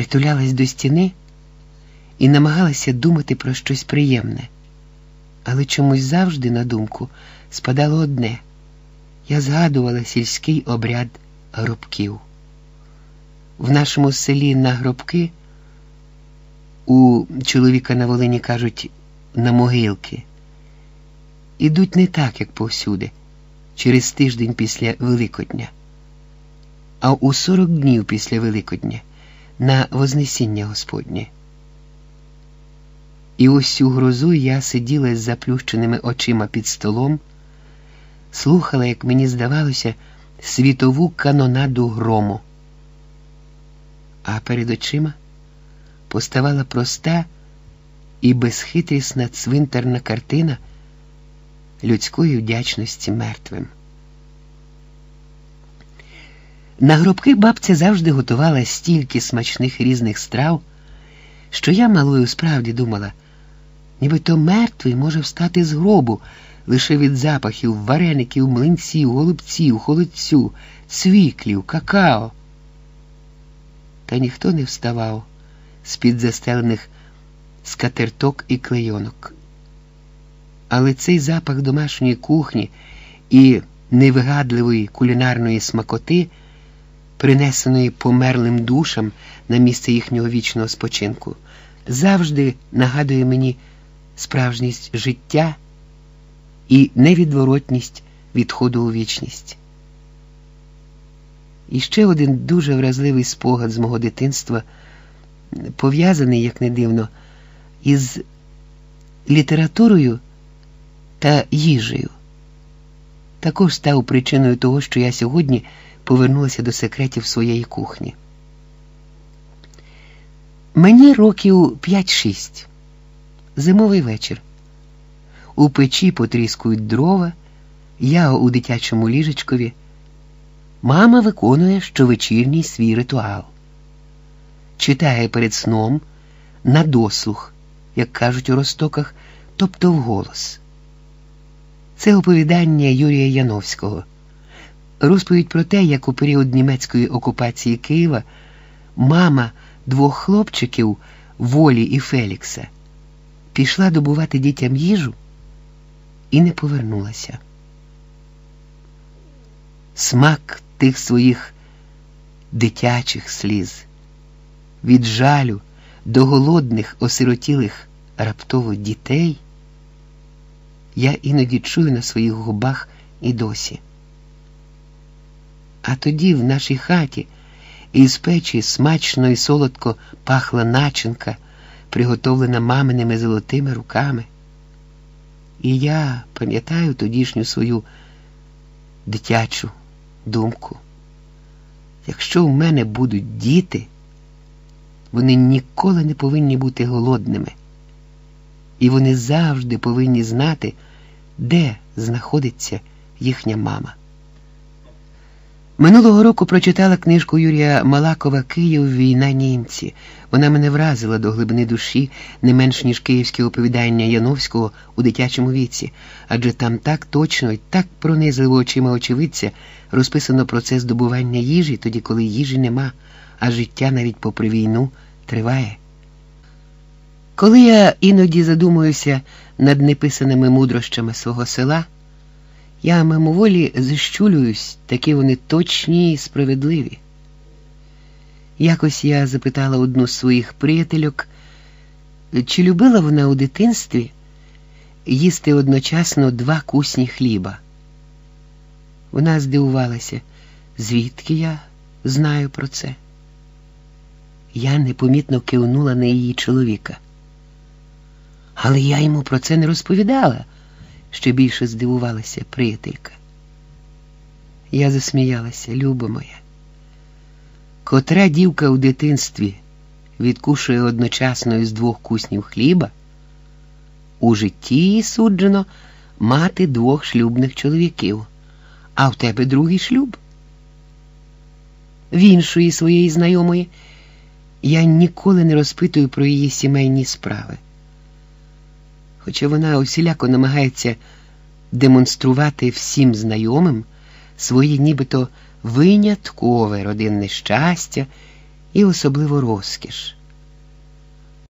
притулялась до стіни і намагалася думати про щось приємне, але чомусь завжди на думку спадало одне я згадувала сільський обряд гробків. В нашому селі на гробки у чоловіка на Волині кажуть на могилки. Ідуть не так, як повсюди, через тиждень після Великодня, а у сорок днів після Великодня на Вознесіння Господнє. І цю грозу я сиділа з заплющеними очима під столом, слухала, як мені здавалося, світову канонаду грому. А перед очима поставала проста і безхитрісна цвинтарна картина людської вдячності мертвим. На гробки бабця завжди готувала стільки смачних різних страв, що я малою справді думала, нібито мертвий може встати з гробу лише від запахів, вареників, млинців, голубців, холодцю, цвіклів, какао. Та ніхто не вставав з-під застелених скатерток і клейонок. Але цей запах домашньої кухні і невигадливої кулінарної смакоти, принесеної померлим душам на місце їхнього вічного спочинку, завжди нагадує мені справжність життя і невідворотність відходу у вічність. І ще один дуже вразливий спогад з мого дитинства, пов'язаний, як не дивно, із літературою та їжею. Також став причиною того, що я сьогодні повернулася до секретів своєї кухні. Мені років 5-6. Зимовий вечір. У печі потріскують дрова, я у дитячому ліжечкові. Мама виконує щовечірній свій ритуал, читає перед сном на дослух, як кажуть у ростоках, тобто вголос. Це оповідання Юрія Яновського. Розповідь про те, як у період німецької окупації Києва мама двох хлопчиків Волі і Фелікса пішла добувати дітям їжу і не повернулася. Смак тих своїх дитячих сліз, від жалю до голодних, осиротілих раптово дітей, я іноді чую на своїх губах і досі. А тоді в нашій хаті із печі смачно і солодко пахла начинка, приготовлена маминими золотими руками. І я пам'ятаю тодішню свою дитячу думку. Якщо в мене будуть діти, вони ніколи не повинні бути голодними, і вони завжди повинні знати, де знаходиться їхня мама. Минулого року прочитала книжку Юрія Малакова Київ Війна німці. Вона мене вразила до глибини душі не менш ніж київське оповідання Яновського у дитячому віці, адже там так точно і так пронизливо очима очевидця розписано процес добування їжі, тоді коли їжі нема, а життя навіть попри війну триває. Коли я іноді задумуюся над неписаними мудрощами свого села. Я мимоволі зіщулююсь, такі вони точні і справедливі. Якось я запитала одну з своїх приятельок, чи любила вона у дитинстві їсти одночасно два кусні хліба. Вона здивувалася, звідки я знаю про це. Я непомітно кивнула на її чоловіка. Але я йому про це не розповідала ще більше здивувалася приятелька. Я засміялася, любо моя. Котра дівка у дитинстві відкушує одночасно із двох куснів хліба, у житті суджено мати двох шлюбних чоловіків, а в тебе другий шлюб. В іншої своєї знайомої я ніколи не розпитую про її сімейні справи хоча вона усіляко намагається демонструвати всім знайомим своє нібито виняткове родинне щастя і особливо розкіш.